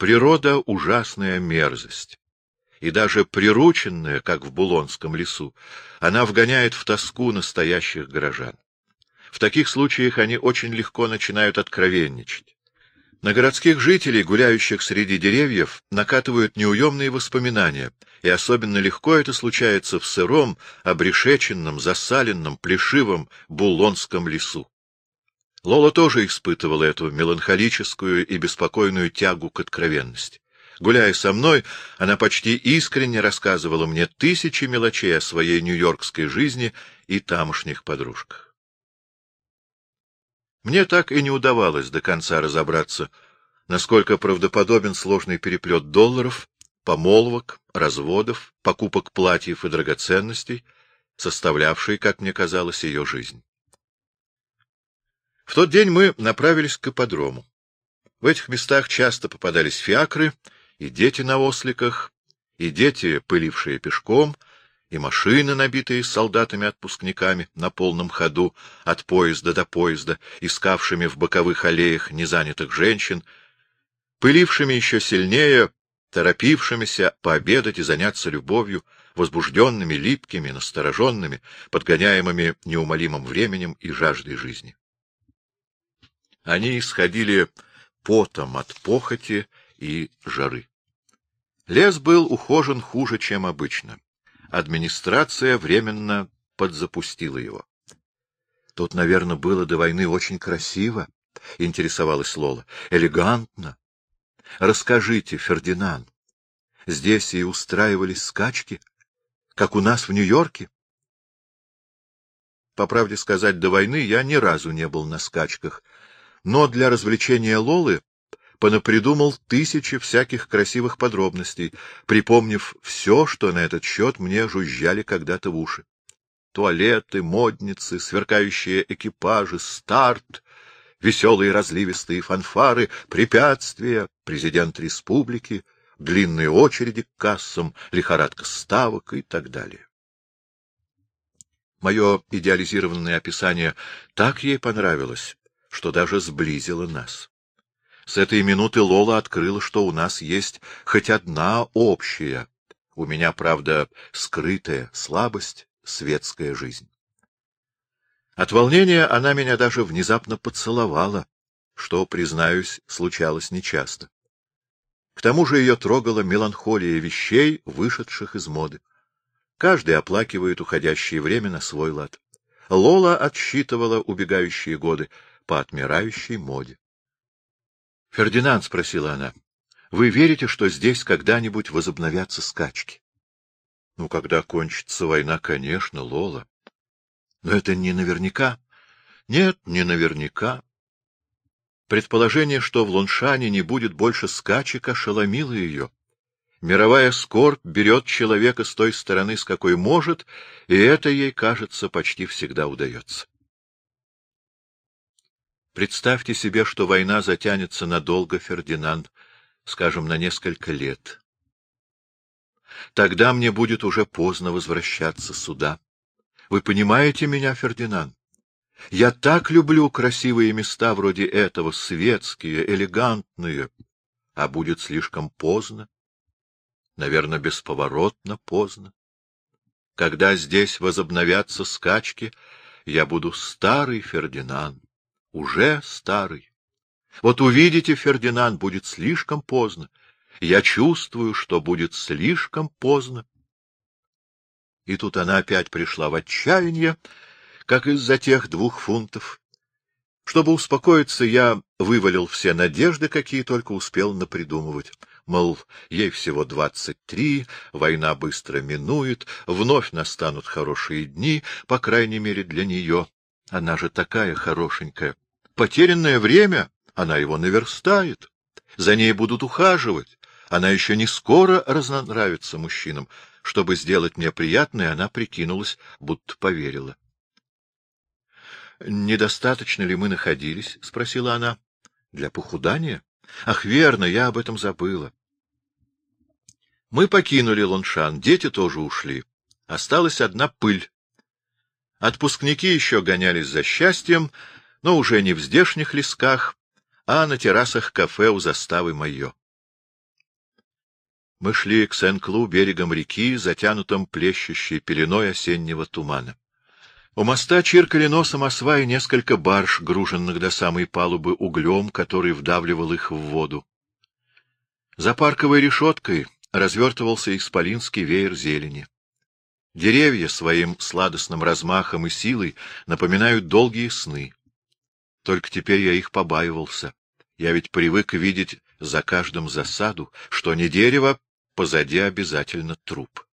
Природа — ужасная мерзость. И даже прирученная, как в Булонском лесу, она вгоняет в тоску настоящих горожан. В таких случаях они очень легко начинают откровенничать. На городских жителей, гуляющих среди деревьев, накатывают неуемные воспоминания, и особенно легко это случается в сыром, обрешеченном, засаленном, плешивом Булонском лесу. Лола тоже испытывала эту меланхолическую и беспокойную тягу к откровенности. Гуляя со мной, она почти искренне рассказывала мне тысячи мелочей о своей нью-йоркской жизни и тамошних подружках. Мне так и не удавалось до конца разобраться, насколько правдоподобен сложный переплет долларов, помолвок, разводов, покупок платьев и драгоценностей, составлявший, как мне казалось, ее жизнь. В тот день мы направились к ипподрому. В этих местах часто попадались фиакры, и дети на осликах, и дети, пылившие пешком — и машины, набитые солдатами-отпускниками на полном ходу от поезда до поезда, искавшими в боковых аллеях незанятых женщин, пылившими еще сильнее, торопившимися пообедать и заняться любовью, возбужденными, липкими, настороженными, подгоняемыми неумолимым временем и жаждой жизни. Они исходили потом от похоти и жары. Лес был ухожен хуже, чем обычно администрация временно подзапустила его. — Тут, наверное, было до войны очень красиво, — интересовалась Лола. — Элегантно. Расскажите, Фердинанд, здесь и устраивались скачки, как у нас в Нью-Йорке? По правде сказать, до войны я ни разу не был на скачках, но для развлечения Лолы понапридумал тысячи всяких красивых подробностей, припомнив все, что на этот счет мне жужжали когда-то в уши. Туалеты, модницы, сверкающие экипажи, старт, веселые разливистые фанфары, препятствия, президент республики, длинные очереди к кассам, лихорадка ставок и так далее. Мое идеализированное описание так ей понравилось, что даже сблизило нас. С этой минуты Лола открыла, что у нас есть хоть одна общая, у меня, правда, скрытая слабость, светская жизнь. От волнения она меня даже внезапно поцеловала, что, признаюсь, случалось нечасто. К тому же ее трогала меланхолия вещей, вышедших из моды. Каждый оплакивает уходящее время на свой лад. Лола отсчитывала убегающие годы по отмирающей моде. — Фердинанд, — спросила она, — вы верите, что здесь когда-нибудь возобновятся скачки? — Ну, когда кончится война, конечно, Лола. Но это не наверняка. Нет, не наверняка. Предположение, что в Луншане не будет больше скачек, ошеломило ее. Мировая скорбь берет человека с той стороны, с какой может, и это ей, кажется, почти всегда удается. Представьте себе, что война затянется надолго, Фердинанд, скажем, на несколько лет. Тогда мне будет уже поздно возвращаться сюда. Вы понимаете меня, Фердинанд? Я так люблю красивые места вроде этого, светские, элегантные, а будет слишком поздно. Наверное, бесповоротно поздно. Когда здесь возобновятся скачки, я буду старый Фердинанд уже старый. Вот увидите, Фердинанд, будет слишком поздно. Я чувствую, что будет слишком поздно. И тут она опять пришла в отчаяние, как из-за тех двух фунтов. Чтобы успокоиться, я вывалил все надежды, какие только успел напридумывать. Мол, ей всего двадцать три, война быстро минует, вновь настанут хорошие дни, по крайней мере для нее. Она же такая хорошенькая. Потерянное время, она его наверстает. За ней будут ухаживать. Она еще не скоро разнравится мужчинам. Чтобы сделать мне приятное, она прикинулась, будто поверила. — Недостаточно ли мы находились? — спросила она. — Для похудания? Ах, верно, я об этом забыла. Мы покинули Лоншан, дети тоже ушли. Осталась одна пыль. Отпускники еще гонялись за счастьем, но уже не в здешних лесках, а на террасах кафе у заставы Майо. Мы шли к Сен-Клу берегом реки, затянутым плещущей пеленой осеннего тумана. У моста чиркали носом о сваи несколько барж, груженных до самой палубы углем, который вдавливал их в воду. За парковой решеткой развертывался исполинский веер зелени. Деревья своим сладостным размахом и силой напоминают долгие сны. Только теперь я их побаивался. Я ведь привык видеть за каждым засаду, что не дерево, позади обязательно труп.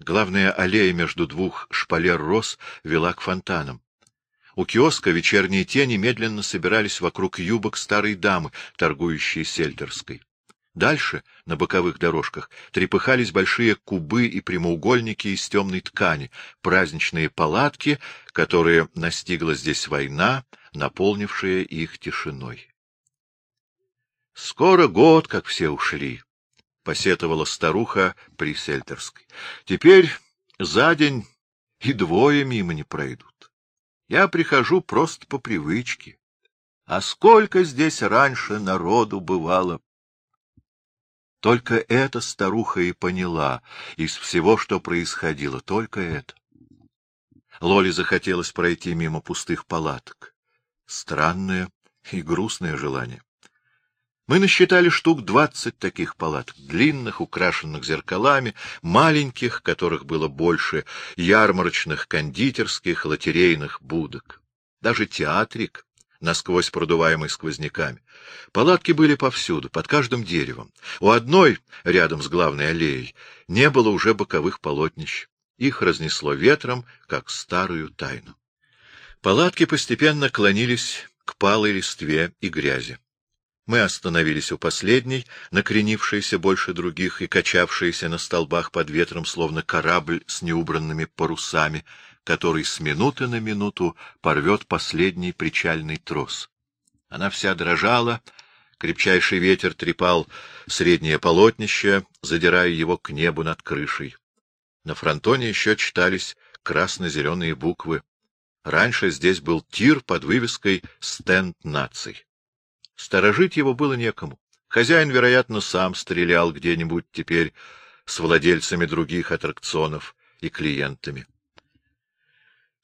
Главная аллея между двух шпалер роз вела к фонтанам. У киоска вечерние тени медленно собирались вокруг юбок старой дамы, торгующей сельдерской. Дальше, на боковых дорожках, трепыхались большие кубы и прямоугольники из темной ткани, праздничные палатки, которые настигла здесь война, наполнившая их тишиной. Скоро год, как все ушли, — посетовала старуха при Сельтерской. — Теперь за день и двое мимо не пройдут. Я прихожу просто по привычке. А сколько здесь раньше народу бывало! Только эта старуха и поняла из всего, что происходило, только это. Лоле захотелось пройти мимо пустых палаток. Странное и грустное желание. Мы насчитали штук двадцать таких палаток, длинных, украшенных зеркалами, маленьких, которых было больше, ярмарочных, кондитерских, лотерейных будок. Даже театрик, насквозь продуваемый сквозняками. Палатки были повсюду, под каждым деревом. У одной, рядом с главной аллеей, не было уже боковых полотнищ. Их разнесло ветром, как старую тайну. Палатки постепенно клонились к палой листве и грязи. Мы остановились у последней, накренившейся больше других и качавшейся на столбах под ветром, словно корабль с неубранными парусами, который с минуты на минуту порвет последний причальный трос. Она вся дрожала, крепчайший ветер трепал среднее полотнище, задирая его к небу над крышей. На фронтоне еще читались красно-зеленые буквы. Раньше здесь был тир под вывеской «Стенд наций». Сторожить его было некому. Хозяин, вероятно, сам стрелял где-нибудь теперь с владельцами других аттракционов и клиентами.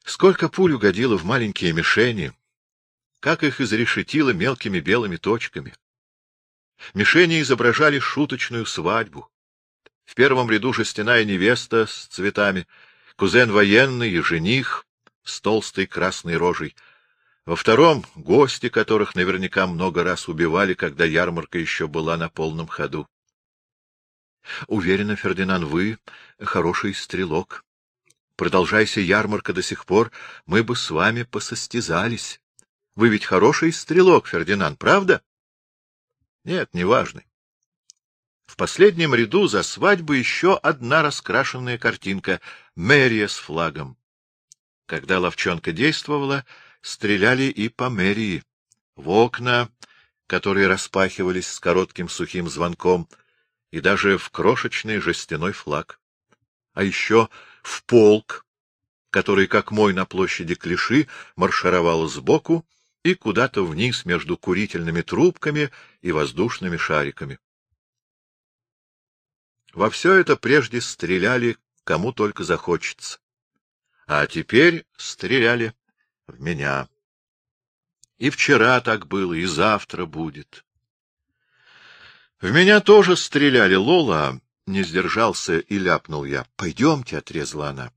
Сколько пуль угодило в маленькие мишени, как их изрешетило мелкими белыми точками. Мишени изображали шуточную свадьбу. В первом ряду жестяная невеста с цветами, кузен военный и жених с толстой красной рожей — во втором — гости, которых наверняка много раз убивали, когда ярмарка еще была на полном ходу. Уверена, Фердинанд, вы хороший стрелок. Продолжайся ярмарка до сих пор, мы бы с вами посостязались. Вы ведь хороший стрелок, Фердинанд, правда? Нет, неважный. В последнем ряду за свадьбу еще одна раскрашенная картинка — Мэрия с флагом. Когда ловчонка действовала, стреляли и по мэрии, в окна, которые распахивались с коротким сухим звонком, и даже в крошечный жестяной флаг. А еще в полк, который, как мой на площади Клиши, маршировал сбоку и куда-то вниз между курительными трубками и воздушными шариками. Во все это прежде стреляли кому только захочется. А теперь стреляли в меня. И вчера так было, и завтра будет. В меня тоже стреляли, Лола, не сдержался и ляпнул я. Пойдемте, — отрезала она.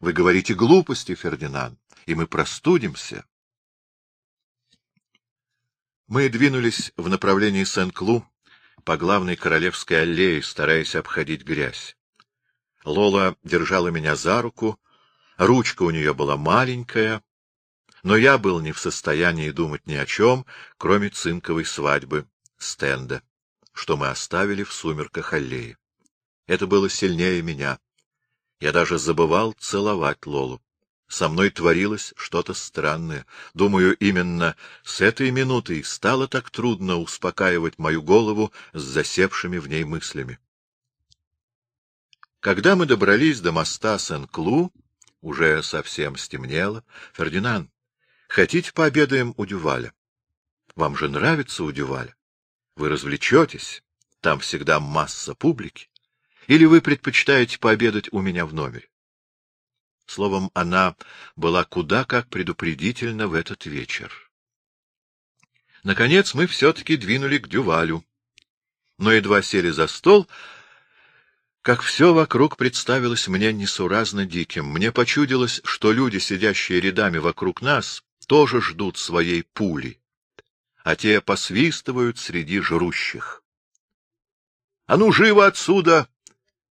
Вы говорите глупости, Фердинанд, и мы простудимся. Мы двинулись в направлении Сен-Клу по главной королевской аллее, стараясь обходить грязь. Лола держала меня за руку, ручка у нее была маленькая, но я был не в состоянии думать ни о чем, кроме цинковой свадьбы стенда, что мы оставили в сумерках аллеи. Это было сильнее меня. Я даже забывал целовать Лолу. Со мной творилось что-то странное. Думаю, именно с этой минуты стало так трудно успокаивать мою голову с засевшими в ней мыслями. Когда мы добрались до моста Сен-Клу, уже совсем стемнело. — Фердинанд, Хотите, пообедаем у Дюваля? Вам же нравится у Дюваля. Вы развлечетесь. там всегда масса публики, или вы предпочитаете пообедать у меня в номере? Словом, она была куда как предупредительна в этот вечер. Наконец мы все-таки двинули к Дювалю. Но едва сели за стол, как все вокруг представилось мне несуразно диким. Мне почудилось, что люди, сидящие рядами вокруг нас, тоже ждут своей пули, а те посвистывают среди жрущих. — А ну, живо отсюда! —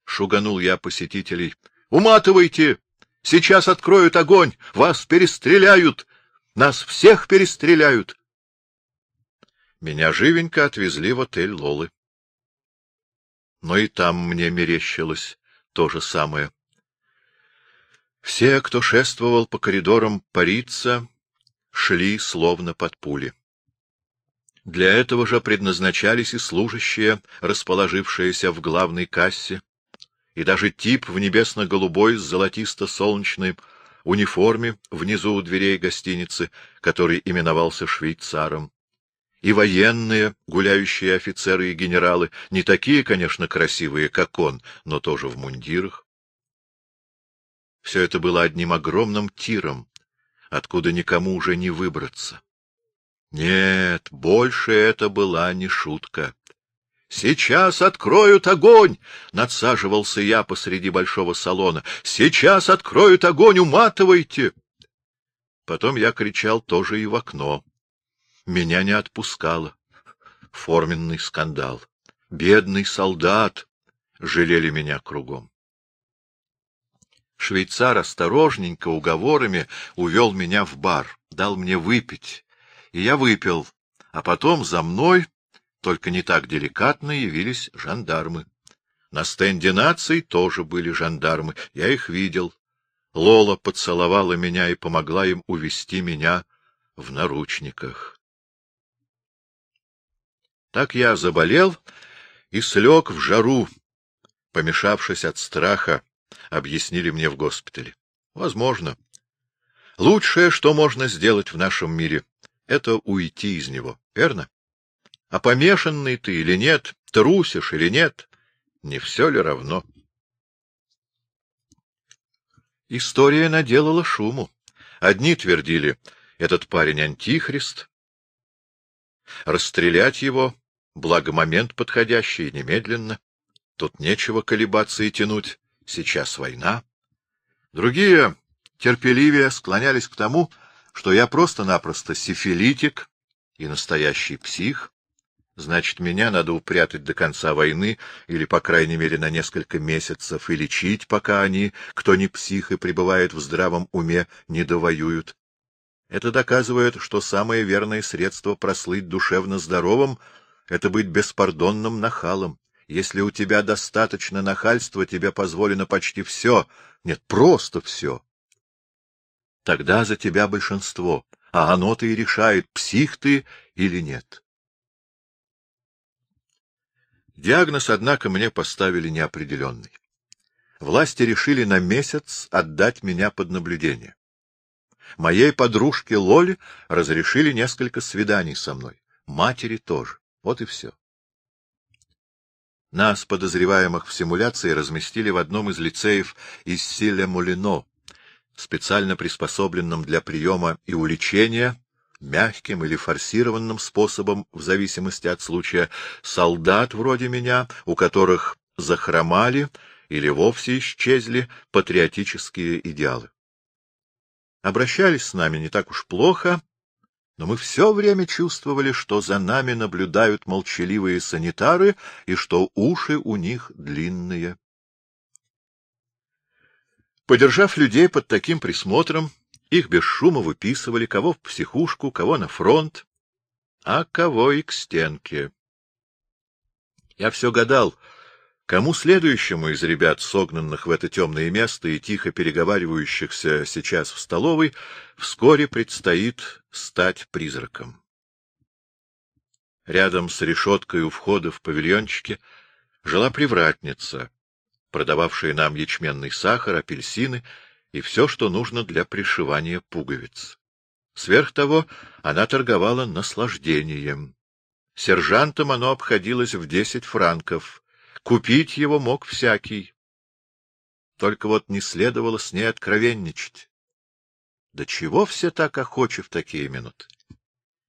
шуганул я посетителей. — Уматывайте! Сейчас откроют огонь! Вас перестреляют! Нас всех перестреляют! Меня живенько отвезли в отель Лолы но и там мне мерещилось то же самое. Все, кто шествовал по коридорам Парица, шли словно под пули. Для этого же предназначались и служащие, расположившиеся в главной кассе, и даже тип в небесно-голубой с золотисто-солнечной униформе внизу у дверей гостиницы, который именовался швейцаром и военные, гуляющие офицеры и генералы, не такие, конечно, красивые, как он, но тоже в мундирах. Все это было одним огромным тиром, откуда никому уже не выбраться. Нет, больше это была не шутка. «Сейчас откроют огонь!» — надсаживался я посреди большого салона. «Сейчас откроют огонь! Уматывайте!» Потом я кричал тоже и в окно. Меня не отпускало. Форменный скандал. Бедный солдат! Жалели меня кругом. Швейцар осторожненько, уговорами увел меня в бар, дал мне выпить, и я выпил, а потом за мной, только не так деликатно, явились жандармы. На стенде наций тоже были жандармы, я их видел. Лола поцеловала меня и помогла им увести меня в наручниках. Так я заболел и слег в жару, помешавшись от страха, объяснили мне в госпитале. Возможно. Лучшее, что можно сделать в нашем мире, — это уйти из него, верно? А помешанный ты или нет, трусишь или нет, не все ли равно? История наделала шуму. Одни твердили, этот парень антихрист. Расстрелять его Благо момент подходящий, немедленно. Тут нечего колебаться и тянуть. Сейчас война. Другие терпеливее склонялись к тому, что я просто-напросто сифилитик и настоящий псих. Значит, меня надо упрятать до конца войны, или, по крайней мере, на несколько месяцев, и лечить, пока они, кто не псих и пребывает в здравом уме, не довоюют. Это доказывает, что самое верное средство прослыть душевно здоровым — это быть беспардонным нахалом. Если у тебя достаточно нахальства, тебе позволено почти все. Нет, просто все. Тогда за тебя большинство, а оно-то и решает, псих ты или нет. Диагноз, однако, мне поставили неопределенный. Власти решили на месяц отдать меня под наблюдение. Моей подружке Лоле разрешили несколько свиданий со мной, матери тоже. Вот и все. Нас, подозреваемых в симуляции, разместили в одном из лицеев из Силе-Мулино, специально приспособленном для приема и уличения, мягким или форсированным способом, в зависимости от случая, солдат вроде меня, у которых захромали или вовсе исчезли патриотические идеалы. Обращались с нами не так уж плохо, но мы все время чувствовали, что за нами наблюдают молчаливые санитары и что уши у них длинные. Подержав людей под таким присмотром, их без шума выписывали, кого в психушку, кого на фронт, а кого и к стенке. Я все гадал, Кому следующему из ребят, согнанных в это темное место и тихо переговаривающихся сейчас в столовой, вскоре предстоит стать призраком? Рядом с решеткой у входа в павильончике жила привратница, продававшая нам ячменный сахар, апельсины и все, что нужно для пришивания пуговиц. Сверх того, она торговала наслаждением. Сержантам оно обходилось в десять франков. Купить его мог всякий. Только вот не следовало с ней откровенничать. Да чего все так охочи в такие минуты?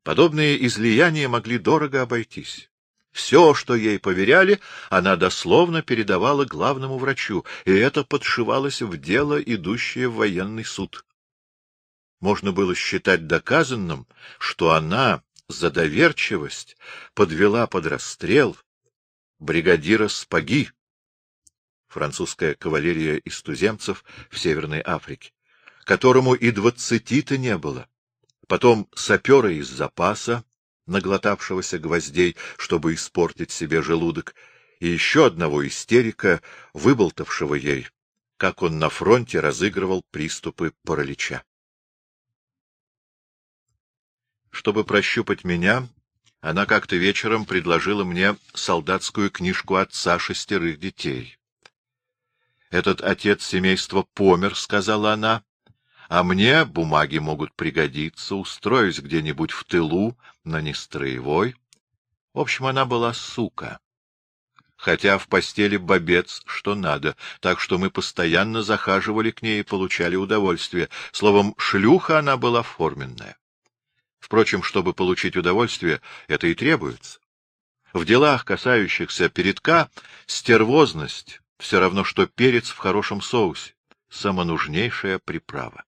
Подобные излияния могли дорого обойтись. Все, что ей поверяли, она дословно передавала главному врачу, и это подшивалось в дело, идущее в военный суд. Можно было считать доказанным, что она за доверчивость подвела под расстрел бригадира Спаги, французская кавалерия из туземцев в Северной Африке, которому и двадцати-то не было, потом сапера из запаса, наглотавшегося гвоздей, чтобы испортить себе желудок, и еще одного истерика, выболтавшего ей, как он на фронте разыгрывал приступы паралича. Чтобы прощупать меня, она как-то вечером предложила мне солдатскую книжку отца шестерых детей. «Этот отец семейства помер», — сказала она, а мне бумаги могут пригодиться, устроюсь где-нибудь в тылу, на нестроевой. В общем, она была сука. Хотя в постели бобец что надо, так что мы постоянно захаживали к ней и получали удовольствие. Словом, шлюха она была форменная. Впрочем, чтобы получить удовольствие, это и требуется. В делах, касающихся передка, стервозность — все равно, что перец в хорошем соусе, самонужнейшая приправа.